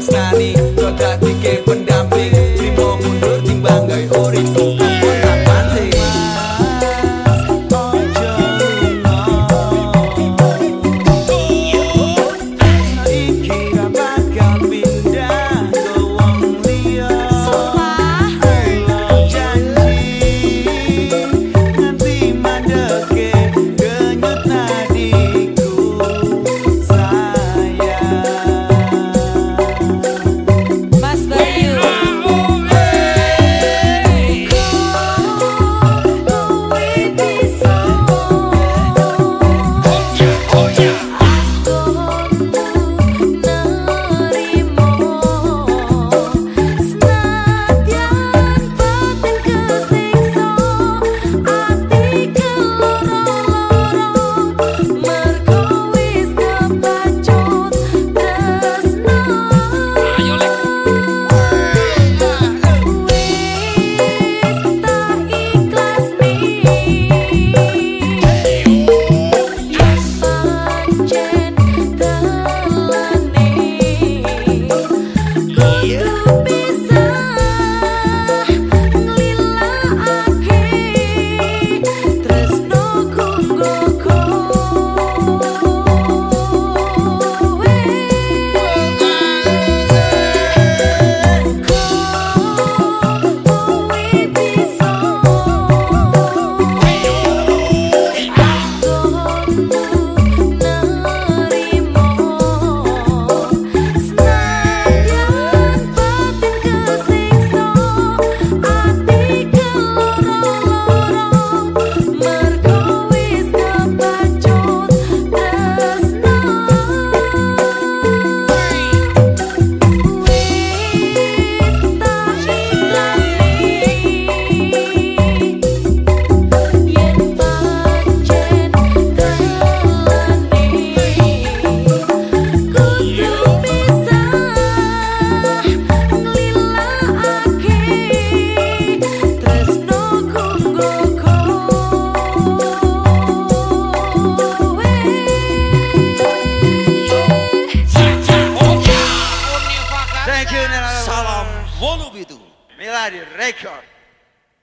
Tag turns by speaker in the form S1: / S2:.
S1: It's not me. Mighty record.